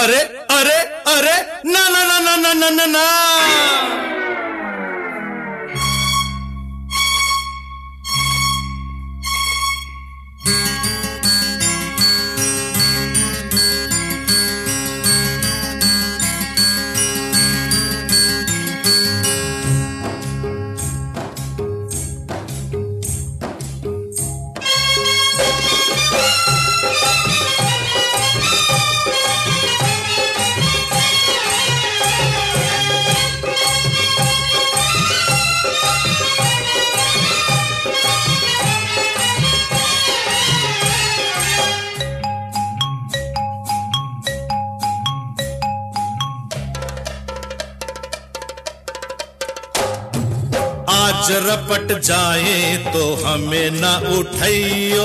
अरे अरे अरे ना ना ना ना ना ना ना ना। आज रपट जाए तो हमें ना उठाइयो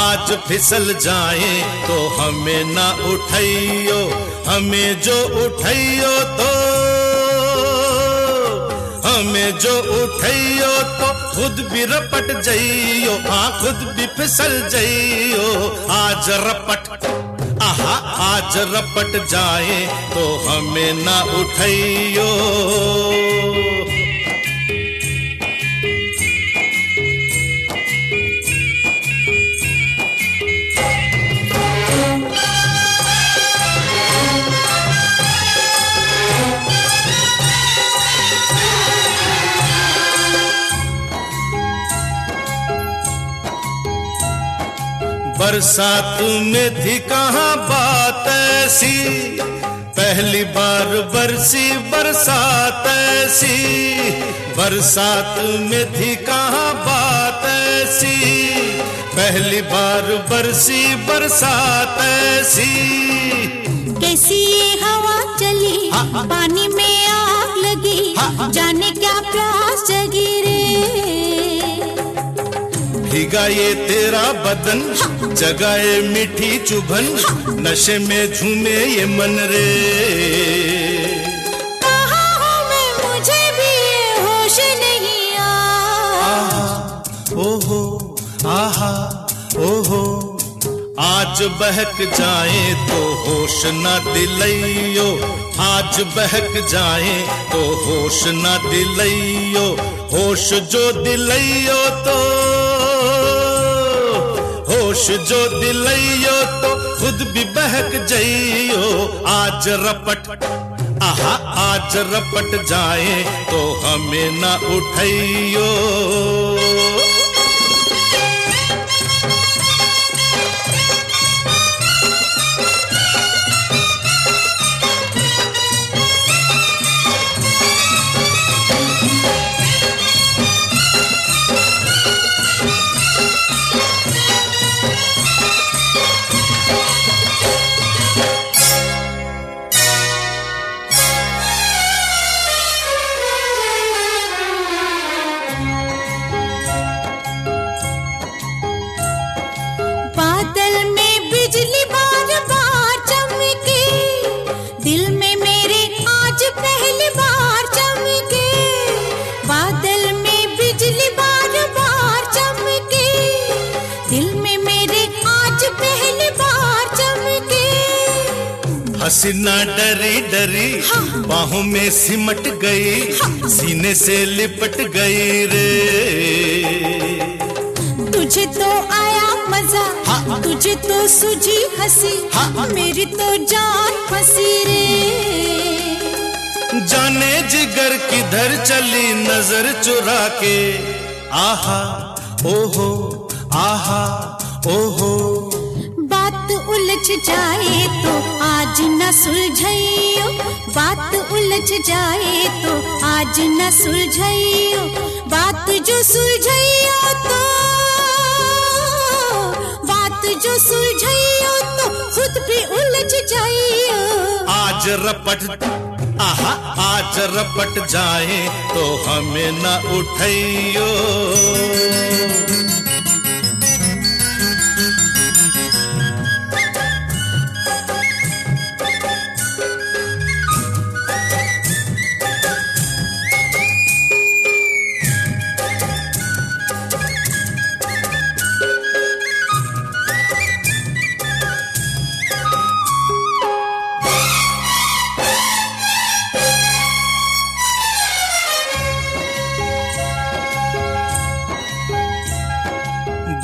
आज फिसल जाए तो हमें ना उठाइयो हमें जो उठाइयो तो हमें जो उठाइयो तो खुद भी रपट जाइयो हाँ खुद भी फिसल जाइयो। आज रपट, आहा, आज रपट जाए तो हमें ना उठाइयो बरसात में थी कहाँ बात ऐसी? पहली बार बरसी बरसात ऐसी। बरसात में थी कहाँ बात ऐसी? पहली बार बरसी बरसात ऐसी। कैसी ये हवा चली? पानी में आग लगी। जाने भीगा ये तेरा बदन। जगाए मीठी चुभन नशे में झूमे ये मन रे। कहा हूँ मैं मुझे भी होश नहीं आ ओहो आहा ओहो। आज बहक जाए तो होश न दिलइयो आज बहक जाए तो होश न दिलइयो होश जो दिलइयो तो होश जो दिलइयो तो खुद भी बहक जइयो। आज रपट, आहा, आज रपट जाए तो हमें ना उठाइयो हसीना डरी डरी बाहों में सिमट गई सीने से लिपट गई रे। तुझे तो आया मज़ा तुझे तो सूझी हँसी मेरी तो जान फंसी रे। जाने जिगर किधर चली नज़र चुरा के। आहा ओहो आहा ओहो। बात उलझ जाए तो आज न सुलझाइयो। बात उलझ जाए तो आज न सुलझाइयो। बात जो सुलझाइयो तो बात जो सुलझाइयो तो खुद भी उलझ जाइयो। आज रपट, आहा, आज रपट जाए तो हमें न उठाइयो।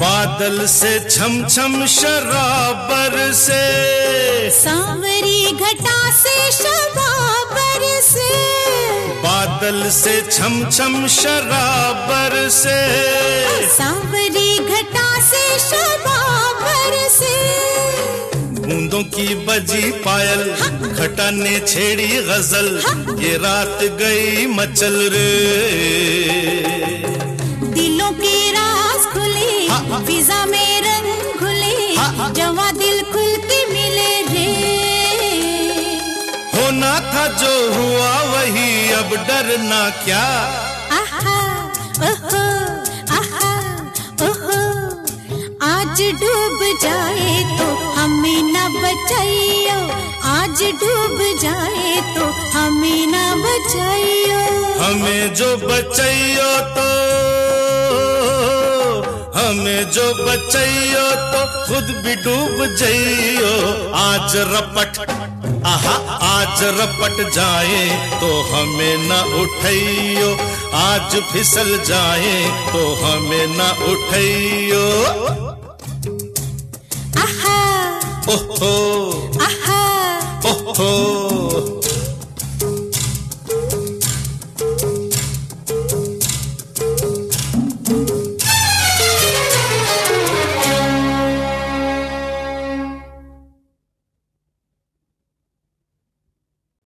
बादल से छम छम शराबर से। सांवरी घटा से शबाबर से। बादल से छम छम शराबर से। सांवरी घटा से शबाबर से। बूंदों की बजी पायल घटा ने छेड़ी गज़ल। ये रात गई मचल रे। दिलों के होना था जो हुआ वही अब डरना क्या? आहा ओहो आहा ओहो आज डूब जाए तो हमें न बचाइयो। आज डूब जाए तो हमें न बचाइयो। हमें जो बचैयो तो हमें जो बचैयो तो खुद भी डूब जइयो। आज रपट आहा आज रपट जाए तो हमें न उठैयो। आज फिसल जाए तो हमें न उठैयो। आहा। ओहो। आहा। ओहो।